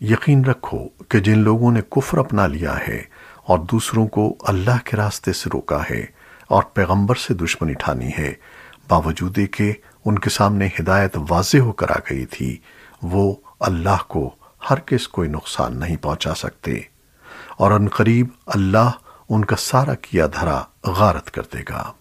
یقین رکھو کہ جن لوگوں نے کفر اپنا لیا ہے اور دوسروں کو اللہ کے راستے سے روکا ہے اور پیغمبر سے دشمنی ٹھانی ہے، باوجود کہ ان کے سامنے ہدایت واضح ہو کر آ گئی تھی، وہ اللہ کو ہر کس کوئی نقصان نہیں پہنچا سکتے۔ اور ان قریب اللہ ان کا سارا کیا دھرا غارت کر دے گا۔